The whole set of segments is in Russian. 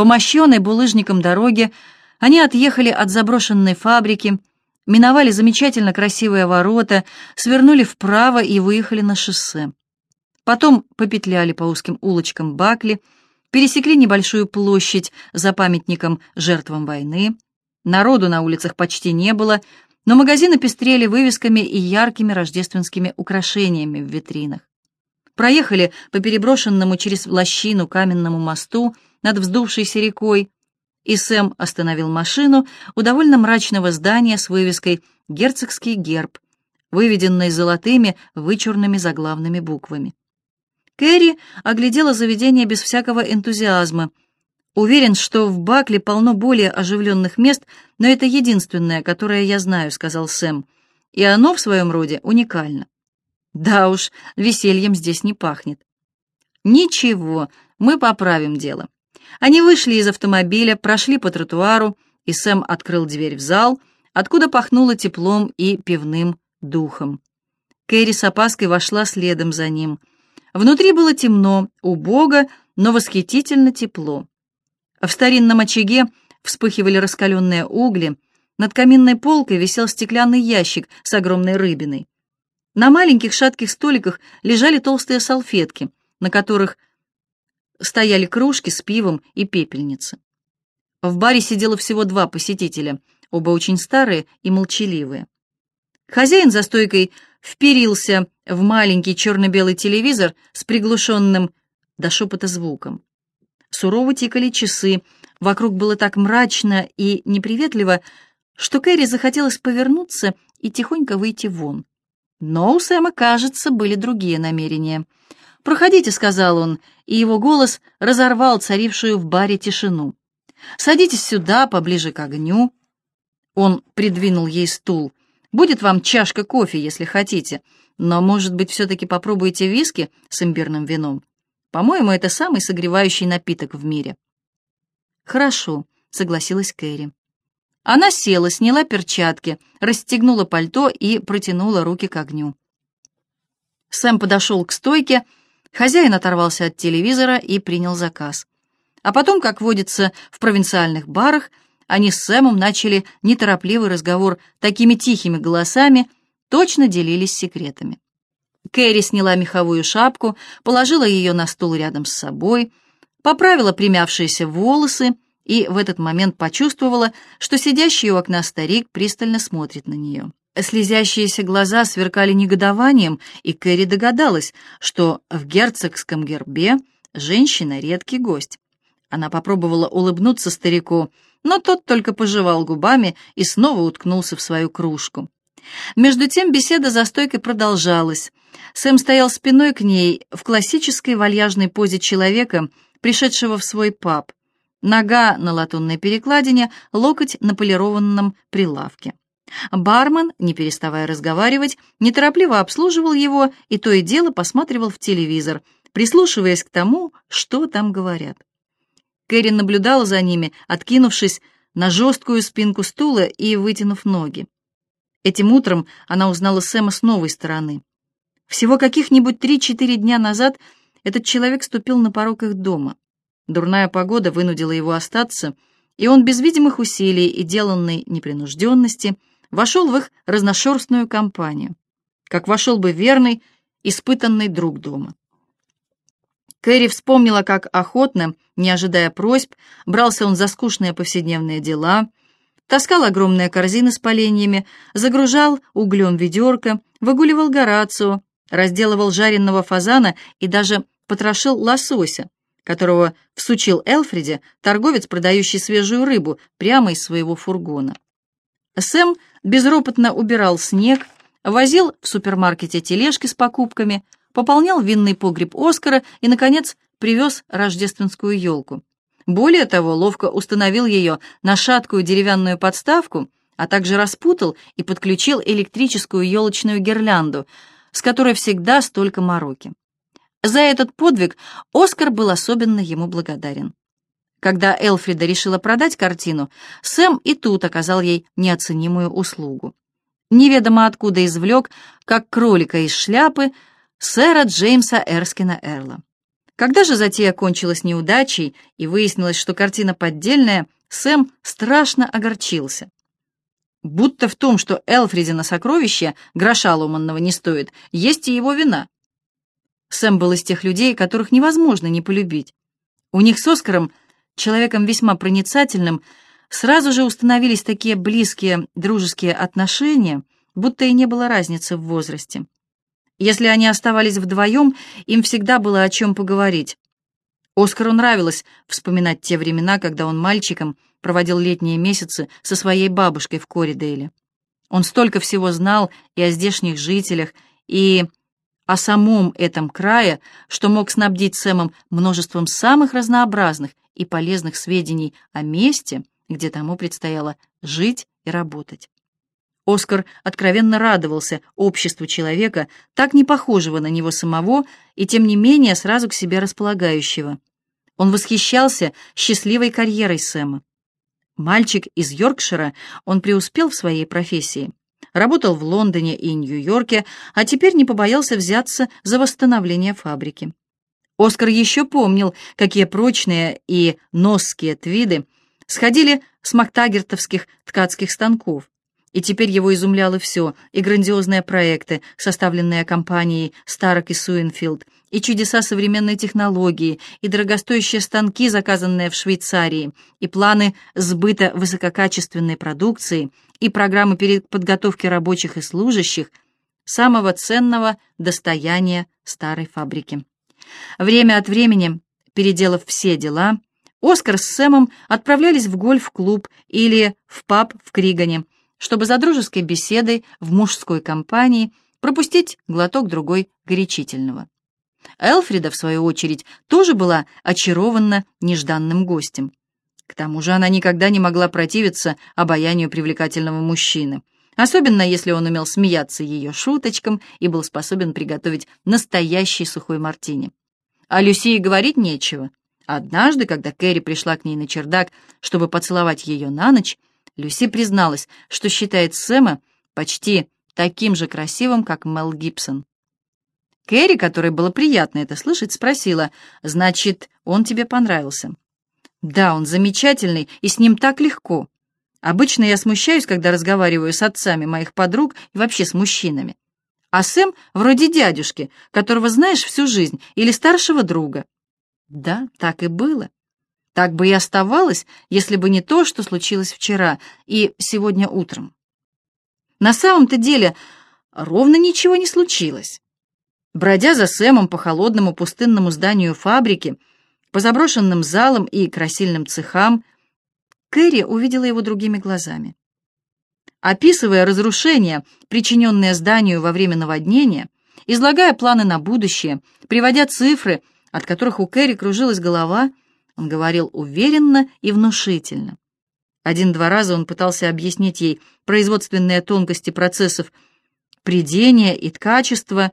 По мощенной булыжником дороге они отъехали от заброшенной фабрики, миновали замечательно красивые ворота, свернули вправо и выехали на шоссе. Потом попетляли по узким улочкам Бакли, пересекли небольшую площадь за памятником жертвам войны. Народу на улицах почти не было, но магазины пестрели вывесками и яркими рождественскими украшениями в витринах. Проехали по переброшенному через лощину каменному мосту над вздувшейся рекой, и Сэм остановил машину у довольно мрачного здания с вывеской «Герцогский герб», выведенной золотыми вычурными заглавными буквами. Кэрри оглядела заведение без всякого энтузиазма. «Уверен, что в Бакле полно более оживленных мест, но это единственное, которое я знаю», — сказал Сэм. «И оно в своем роде уникально». «Да уж, весельем здесь не пахнет». «Ничего, мы поправим дело». Они вышли из автомобиля, прошли по тротуару, и Сэм открыл дверь в зал, откуда пахнуло теплом и пивным духом. Кэрри с опаской вошла следом за ним — Внутри было темно, убого, но восхитительно тепло. В старинном очаге вспыхивали раскаленные угли, над каминной полкой висел стеклянный ящик с огромной рыбиной. На маленьких шатких столиках лежали толстые салфетки, на которых стояли кружки с пивом и пепельницы. В баре сидело всего два посетителя, оба очень старые и молчаливые. Хозяин за стойкой вперился в маленький черно-белый телевизор с приглушенным до шепота звуком. Сурово тикали часы, вокруг было так мрачно и неприветливо, что Кэрри захотелось повернуться и тихонько выйти вон. Но у Сэма, кажется, были другие намерения. «Проходите», — сказал он, и его голос разорвал царившую в баре тишину. «Садитесь сюда, поближе к огню». Он придвинул ей стул. «Будет вам чашка кофе, если хотите. Но, может быть, все-таки попробуете виски с имбирным вином? По-моему, это самый согревающий напиток в мире. Хорошо, согласилась Кэрри. Она села, сняла перчатки, расстегнула пальто и протянула руки к огню. Сэм подошел к стойке, хозяин оторвался от телевизора и принял заказ. А потом, как водится в провинциальных барах, они с Сэмом начали неторопливый разговор такими тихими голосами, точно делились секретами. Кэрри сняла меховую шапку, положила ее на стул рядом с собой, поправила примявшиеся волосы и в этот момент почувствовала, что сидящий у окна старик пристально смотрит на нее. Слезящиеся глаза сверкали негодованием, и Кэрри догадалась, что в герцогском гербе женщина — редкий гость. Она попробовала улыбнуться старику, но тот только пожевал губами и снова уткнулся в свою кружку. Между тем беседа за стойкой продолжалась. Сэм стоял спиной к ней в классической вальяжной позе человека, пришедшего в свой паб. Нога на латунной перекладине, локоть на полированном прилавке. Бармен, не переставая разговаривать, неторопливо обслуживал его и то и дело посматривал в телевизор, прислушиваясь к тому, что там говорят. Кэрри наблюдала за ними, откинувшись на жесткую спинку стула и вытянув ноги. Этим утром она узнала Сэма с новой стороны. Всего каких-нибудь три-четыре дня назад этот человек ступил на порог их дома. Дурная погода вынудила его остаться, и он без видимых усилий и деланной непринужденности вошел в их разношерстную компанию, как вошел бы верный, испытанный друг дома. Кэрри вспомнила, как охотно, не ожидая просьб, брался он за скучные повседневные дела — таскал огромные корзины с поленьями, загружал углем ведерко, выгуливал Горацио, разделывал жареного фазана и даже потрошил лосося, которого всучил Элфреде торговец, продающий свежую рыбу, прямо из своего фургона. Сэм безропотно убирал снег, возил в супермаркете тележки с покупками, пополнял винный погреб Оскара и, наконец, привез рождественскую елку. Более того, ловко установил ее на шаткую деревянную подставку, а также распутал и подключил электрическую елочную гирлянду, с которой всегда столько мороки. За этот подвиг Оскар был особенно ему благодарен. Когда Элфрида решила продать картину, Сэм и тут оказал ей неоценимую услугу. Неведомо откуда извлек, как кролика из шляпы, сэра Джеймса Эрскина Эрла. Когда же затея кончилась неудачей и выяснилось, что картина поддельная, Сэм страшно огорчился. Будто в том, что Элфридина сокровище гроша ломанного не стоит, есть и его вина. Сэм был из тех людей, которых невозможно не полюбить. У них с Оскаром, человеком весьма проницательным, сразу же установились такие близкие дружеские отношения, будто и не было разницы в возрасте. Если они оставались вдвоем, им всегда было о чем поговорить. Оскару нравилось вспоминать те времена, когда он мальчиком проводил летние месяцы со своей бабушкой в Коридейле. Он столько всего знал и о здешних жителях, и о самом этом крае, что мог снабдить Сэмом множеством самых разнообразных и полезных сведений о месте, где тому предстояло жить и работать. Оскар откровенно радовался обществу человека, так не похожего на него самого и тем не менее сразу к себе располагающего. Он восхищался счастливой карьерой Сэма. Мальчик из Йоркшира, он преуспел в своей профессии. Работал в Лондоне и Нью-Йорке, а теперь не побоялся взяться за восстановление фабрики. Оскар еще помнил, какие прочные и носские твиды сходили с мактагертовских ткацких станков, и теперь его изумляло все, и грандиозные проекты, составленные компанией Старок и Суинфилд, и чудеса современной технологии, и дорогостоящие станки, заказанные в Швейцарии, и планы сбыта высококачественной продукции, и программы подготовки рабочих и служащих, самого ценного достояния старой фабрики. Время от времени, переделав все дела, Оскар с Сэмом отправлялись в гольф-клуб или в паб в Кригане, чтобы за дружеской беседой в мужской компании пропустить глоток другой горячительного. Элфрида, в свою очередь, тоже была очарована нежданным гостем. К тому же она никогда не могла противиться обаянию привлекательного мужчины, особенно если он умел смеяться ее шуточкам и был способен приготовить настоящий сухой мартини. А Люсии говорить нечего. Однажды, когда Кэрри пришла к ней на чердак, чтобы поцеловать ее на ночь, Люси призналась, что считает Сэма почти таким же красивым, как Мел Гибсон. Кэрри, которой было приятно это слышать, спросила, «Значит, он тебе понравился?» «Да, он замечательный, и с ним так легко. Обычно я смущаюсь, когда разговариваю с отцами моих подруг и вообще с мужчинами. А Сэм вроде дядюшки, которого знаешь всю жизнь, или старшего друга». Да, так и было. Так бы и оставалось, если бы не то, что случилось вчера и сегодня утром. На самом-то деле ровно ничего не случилось. Бродя за Сэмом по холодному пустынному зданию фабрики, по заброшенным залам и красильным цехам, Кэрри увидела его другими глазами. Описывая разрушения, причиненные зданию во время наводнения, излагая планы на будущее, приводя цифры, от которых у Кэрри кружилась голова, он говорил уверенно и внушительно. Один-два раза он пытался объяснить ей производственные тонкости процессов придения и ткачества,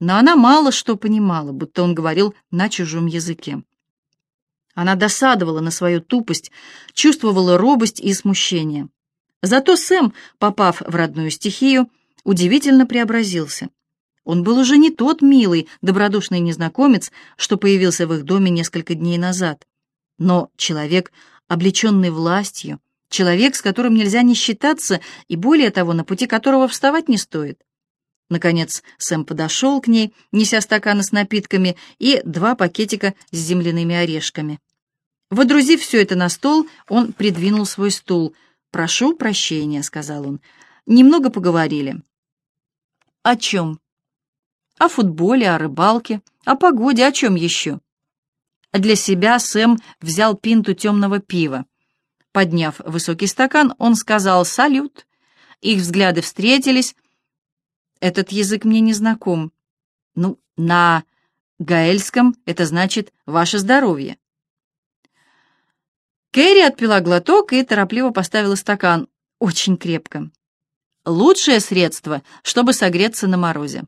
но она мало что понимала, будто он говорил на чужом языке. Она досадовала на свою тупость, чувствовала робость и смущение. Зато Сэм, попав в родную стихию, удивительно преобразился. Он был уже не тот милый, добродушный незнакомец, что появился в их доме несколько дней назад но человек, облеченный властью, человек, с которым нельзя не считаться, и более того, на пути которого вставать не стоит. Наконец Сэм подошел к ней, неся стаканы с напитками и два пакетика с земляными орешками. Водрузив все это на стол, он придвинул свой стул. «Прошу прощения», — сказал он. «Немного поговорили». «О чем?» «О футболе, о рыбалке, о погоде, о чем еще?» Для себя Сэм взял пинту темного пива. Подняв высокий стакан, он сказал «Салют». Их взгляды встретились. Этот язык мне не знаком. Ну, на гаэльском это значит «ваше здоровье». Кэрри отпила глоток и торопливо поставила стакан. Очень крепко. Лучшее средство, чтобы согреться на морозе.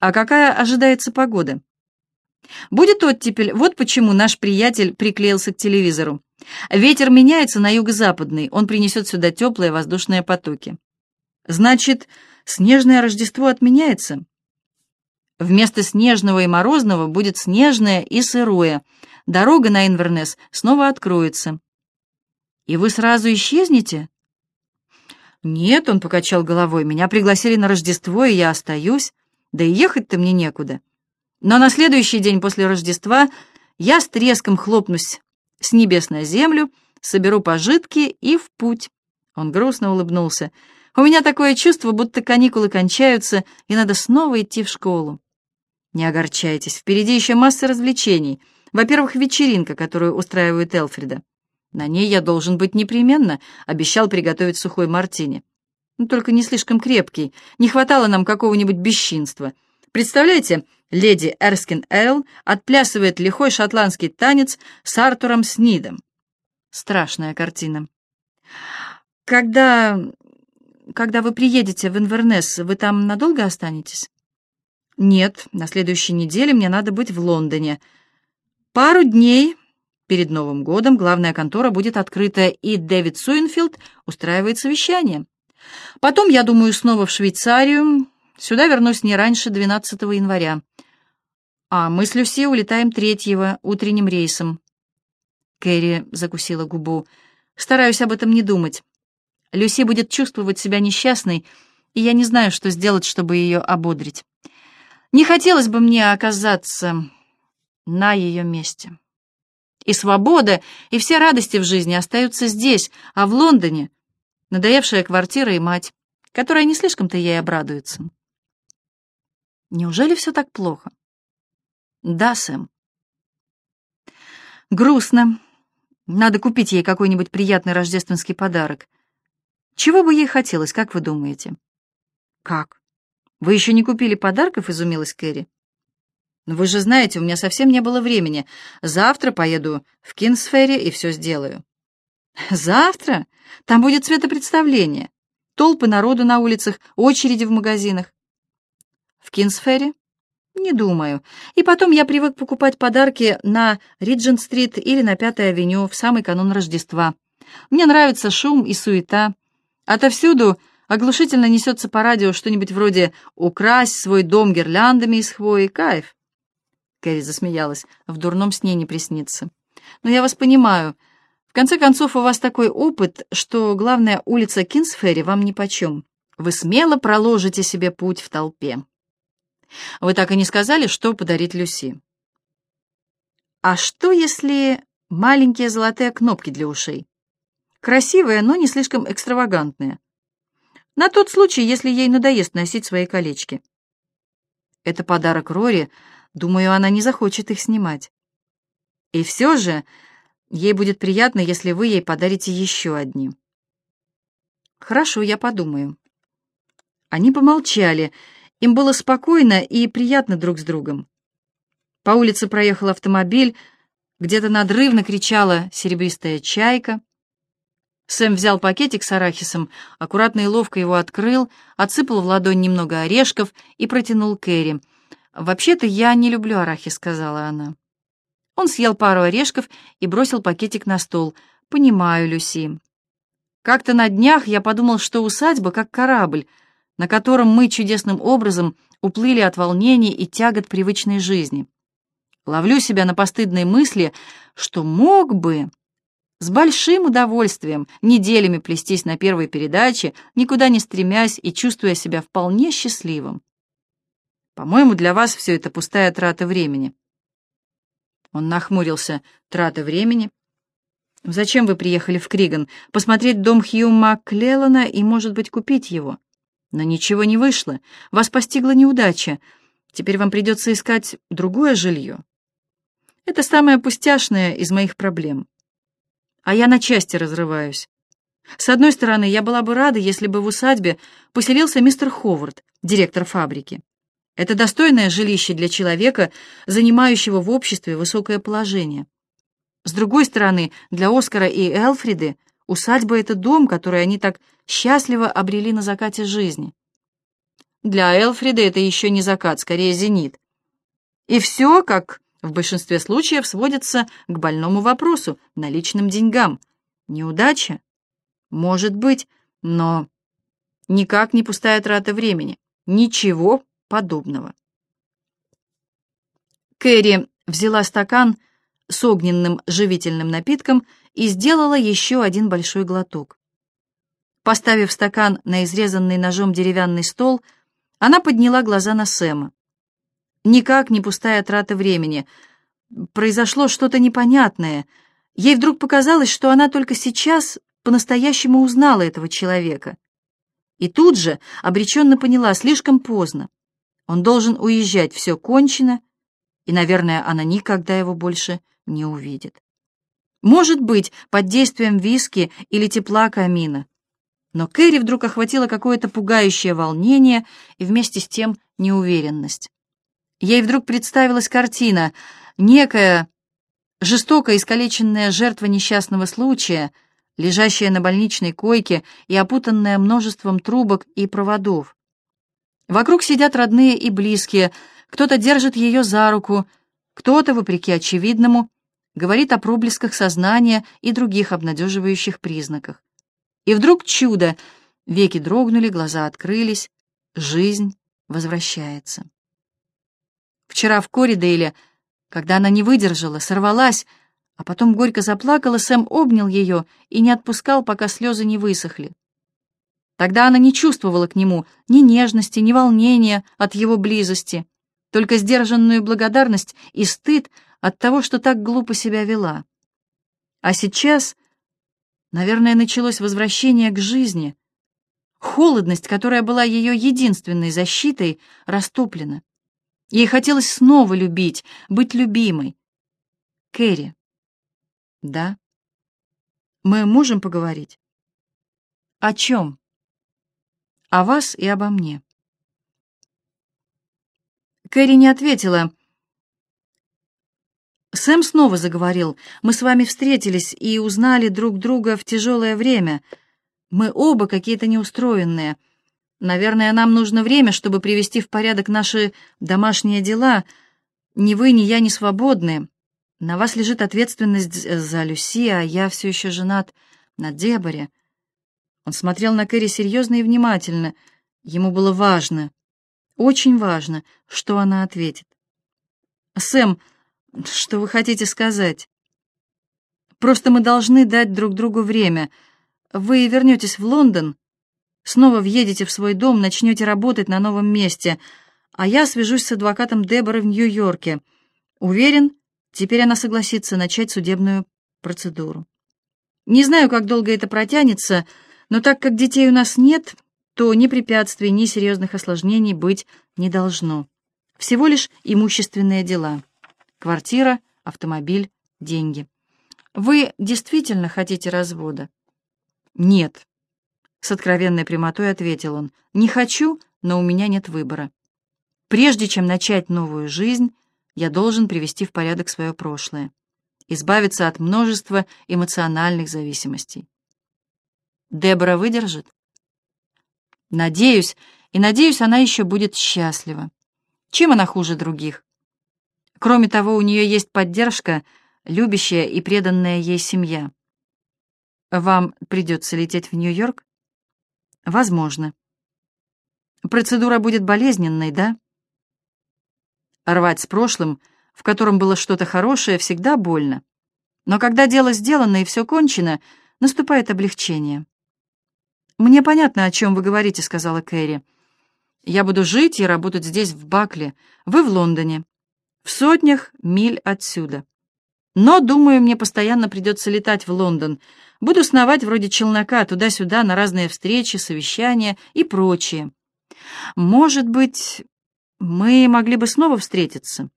А какая ожидается погода? Будет оттепель, вот почему наш приятель приклеился к телевизору. Ветер меняется на юго-западный, он принесет сюда теплые воздушные потоки. Значит, снежное Рождество отменяется? Вместо снежного и морозного будет снежное и сырое. Дорога на Инвернес снова откроется. И вы сразу исчезнете? Нет, он покачал головой. Меня пригласили на Рождество, и я остаюсь. Да и ехать-то мне некуда. Но на следующий день после Рождества я с треском хлопнусь с небес на землю, соберу пожитки и в путь. Он грустно улыбнулся. У меня такое чувство, будто каникулы кончаются, и надо снова идти в школу. Не огорчайтесь, впереди еще масса развлечений. Во-первых, вечеринка, которую устраивает Элфрида. На ней я должен быть непременно, обещал приготовить сухой мартини. Ну, только не слишком крепкий, не хватало нам какого-нибудь бесчинства. Представляете, леди Эрскин Эл отплясывает лихой шотландский танец с Артуром Снидом. Страшная картина. Когда... когда вы приедете в Инвернес, вы там надолго останетесь? Нет, на следующей неделе мне надо быть в Лондоне. Пару дней перед Новым годом главная контора будет открыта, и Дэвид Суинфилд устраивает совещание. Потом, я думаю, снова в Швейцарию. Сюда вернусь не раньше 12 января. А мы с Люси улетаем третьего, утренним рейсом. Кэрри закусила губу. Стараюсь об этом не думать. Люси будет чувствовать себя несчастной, и я не знаю, что сделать, чтобы ее ободрить. Не хотелось бы мне оказаться на ее месте. И свобода, и все радости в жизни остаются здесь, а в Лондоне надоевшая квартира и мать, которая не слишком-то ей обрадуется. Неужели все так плохо? Да, Сэм. Грустно. Надо купить ей какой-нибудь приятный рождественский подарок. Чего бы ей хотелось, как вы думаете? Как? Вы еще не купили подарков, изумилась Кэрри. Но вы же знаете, у меня совсем не было времени. Завтра поеду в Кинсфере и все сделаю. Завтра? Там будет светопредставление. Толпы народу на улицах, очереди в магазинах. В Кинсфере? Не думаю. И потом я привык покупать подарки на Риджент-стрит или на Пятой авеню в самый канун Рождества. Мне нравится шум и суета. Отовсюду оглушительно несется по радио что-нибудь вроде «Укрась свой дом гирляндами из хвои, кайф». Кэрри засмеялась. «В дурном сне не приснится». «Но я вас понимаю. В конце концов, у вас такой опыт, что главная улица Кинсферри вам нипочем. Вы смело проложите себе путь в толпе». «Вы так и не сказали, что подарить Люси». «А что, если маленькие золотые кнопки для ушей? Красивые, но не слишком экстравагантные. На тот случай, если ей надоест носить свои колечки». Это подарок Рори, Думаю, она не захочет их снимать. И все же ей будет приятно, если вы ей подарите еще одни. Хорошо, я подумаю. Они помолчали. Им было спокойно и приятно друг с другом. По улице проехал автомобиль, где-то надрывно кричала серебристая чайка. Сэм взял пакетик с арахисом, аккуратно и ловко его открыл, отсыпал в ладонь немного орешков и протянул Кэрри — «Вообще-то я не люблю арахис», — сказала она. Он съел пару орешков и бросил пакетик на стол. «Понимаю, Люси. Как-то на днях я подумал, что усадьба как корабль, на котором мы чудесным образом уплыли от волнений и тягот привычной жизни. Ловлю себя на постыдной мысли, что мог бы с большим удовольствием неделями плестись на первой передаче, никуда не стремясь и чувствуя себя вполне счастливым. По-моему, для вас все это пустая трата времени». Он нахмурился. «Трата времени? Зачем вы приехали в Криган? Посмотреть дом Хью Макклеллана и, может быть, купить его? Но ничего не вышло. Вас постигла неудача. Теперь вам придется искать другое жилье. Это самое пустяшное из моих проблем. А я на части разрываюсь. С одной стороны, я была бы рада, если бы в усадьбе поселился мистер Ховард, директор фабрики. Это достойное жилище для человека, занимающего в обществе высокое положение. С другой стороны, для Оскара и Элфриды усадьба — это дом, который они так счастливо обрели на закате жизни. Для Элфриды это еще не закат, скорее зенит. И все, как в большинстве случаев, сводится к больному вопросу — наличным деньгам. Неудача? Может быть, но никак не пустая трата времени. Ничего подобного. Кэрри взяла стакан с огненным живительным напитком и сделала еще один большой глоток. Поставив стакан на изрезанный ножом деревянный стол, она подняла глаза на Сэма. Никак не пустая трата времени. Произошло что-то непонятное. Ей вдруг показалось, что она только сейчас по-настоящему узнала этого человека. И тут же обреченно поняла, слишком поздно. Он должен уезжать, все кончено, и, наверное, она никогда его больше не увидит. Может быть, под действием виски или тепла камина. Но Кэрри вдруг охватило какое-то пугающее волнение и вместе с тем неуверенность. Ей вдруг представилась картина, некая жестоко искалеченная жертва несчастного случая, лежащая на больничной койке и опутанная множеством трубок и проводов. Вокруг сидят родные и близкие, кто-то держит ее за руку, кто-то, вопреки очевидному, говорит о проблесках сознания и других обнадеживающих признаках. И вдруг чудо! Веки дрогнули, глаза открылись, жизнь возвращается. Вчера в Коридейле, когда она не выдержала, сорвалась, а потом горько заплакала, Сэм обнял ее и не отпускал, пока слезы не высохли. Тогда она не чувствовала к нему ни нежности, ни волнения от его близости, только сдержанную благодарность и стыд от того, что так глупо себя вела. А сейчас, наверное, началось возвращение к жизни. Холодность, которая была ее единственной защитой, растоплена. Ей хотелось снова любить, быть любимой. Кэрри. Да? Мы можем поговорить? О чем? О вас и обо мне. Кэрри не ответила, Сэм снова заговорил. «Мы с вами встретились и узнали друг друга в тяжелое время. Мы оба какие-то неустроенные. Наверное, нам нужно время, чтобы привести в порядок наши домашние дела. Ни вы, ни я не свободны. На вас лежит ответственность за Люси, а я все еще женат на Деборе». Он смотрел на Кэрри серьезно и внимательно. Ему было важно, очень важно, что она ответит. «Сэм, что вы хотите сказать? Просто мы должны дать друг другу время. Вы вернетесь в Лондон, снова въедете в свой дом, начнете работать на новом месте, а я свяжусь с адвокатом Деборы в Нью-Йорке. Уверен, теперь она согласится начать судебную процедуру. Не знаю, как долго это протянется, но так как детей у нас нет, то ни препятствий, ни серьезных осложнений быть не должно. Всего лишь имущественные дела. Квартира, автомобиль, деньги. Вы действительно хотите развода? Нет. С откровенной прямотой ответил он. Не хочу, но у меня нет выбора. Прежде чем начать новую жизнь, я должен привести в порядок свое прошлое, избавиться от множества эмоциональных зависимостей. Дебора выдержит? Надеюсь, и надеюсь, она еще будет счастлива. Чем она хуже других? Кроме того, у нее есть поддержка, любящая и преданная ей семья. Вам придется лететь в Нью-Йорк? Возможно. Процедура будет болезненной, да? Рвать с прошлым, в котором было что-то хорошее, всегда больно. Но когда дело сделано и все кончено, наступает облегчение. «Мне понятно, о чем вы говорите», — сказала Кэрри. «Я буду жить и работать здесь, в Бакле. Вы в Лондоне в сотнях миль отсюда. Но, думаю, мне постоянно придется летать в Лондон. Буду сновать вроде челнока туда-сюда на разные встречи, совещания и прочее. Может быть, мы могли бы снова встретиться,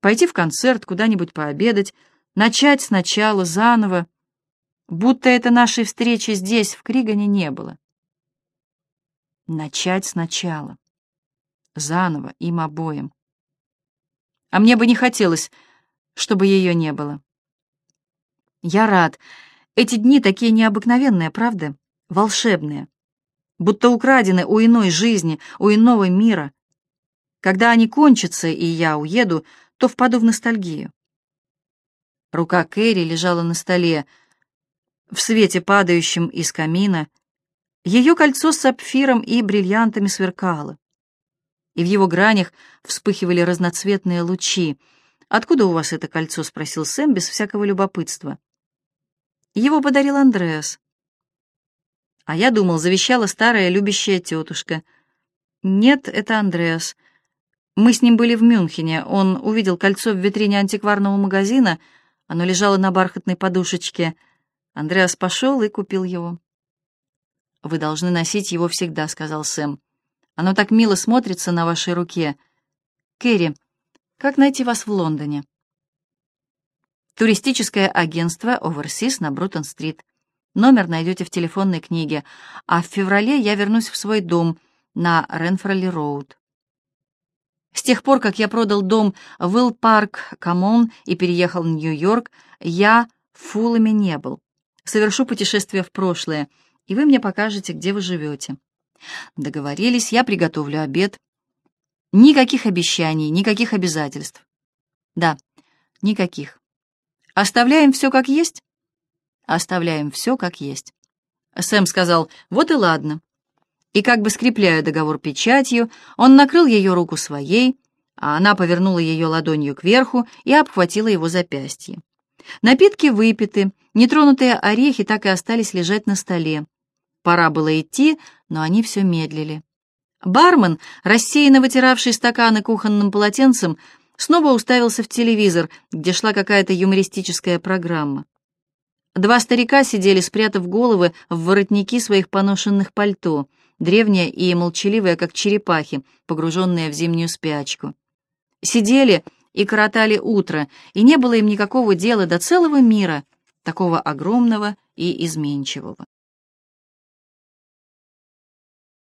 пойти в концерт, куда-нибудь пообедать, начать сначала, заново, будто это нашей встречи здесь, в Кригане, не было. Начать сначала, заново, им обоим. А мне бы не хотелось, чтобы ее не было. Я рад. Эти дни такие необыкновенные, правда? Волшебные. Будто украдены у иной жизни, у иного мира. Когда они кончатся, и я уеду, то впаду в ностальгию. Рука Кэрри лежала на столе. В свете, падающем из камина, ее кольцо с сапфиром и бриллиантами сверкало и в его гранях вспыхивали разноцветные лучи. «Откуда у вас это кольцо?» — спросил Сэм без всякого любопытства. «Его подарил Андреас». «А я думал, завещала старая любящая тетушка». «Нет, это Андреас. Мы с ним были в Мюнхене. Он увидел кольцо в витрине антикварного магазина. Оно лежало на бархатной подушечке. Андреас пошел и купил его». «Вы должны носить его всегда», — сказал Сэм. «Оно так мило смотрится на вашей руке. Кэрри, как найти вас в Лондоне?» Туристическое агентство Overseas на Брутон-стрит. Номер найдете в телефонной книге, а в феврале я вернусь в свой дом на Ренфролли-роуд. С тех пор, как я продал дом в Уилл-парк, Камон и переехал в Нью-Йорк, я фулами не был. Совершу путешествие в прошлое — и вы мне покажете, где вы живете. Договорились, я приготовлю обед. Никаких обещаний, никаких обязательств. Да, никаких. Оставляем все как есть? Оставляем все как есть. Сэм сказал, вот и ладно. И как бы скрепляя договор печатью, он накрыл ее руку своей, а она повернула ее ладонью кверху и обхватила его запястье. Напитки выпиты, нетронутые орехи так и остались лежать на столе. Пора было идти, но они все медлили. Бармен, рассеянно вытиравший стаканы кухонным полотенцем, снова уставился в телевизор, где шла какая-то юмористическая программа. Два старика сидели, спрятав головы в воротники своих поношенных пальто, древние и молчаливые, как черепахи, погруженные в зимнюю спячку. Сидели и коротали утро, и не было им никакого дела до целого мира, такого огромного и изменчивого.